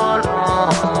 all on.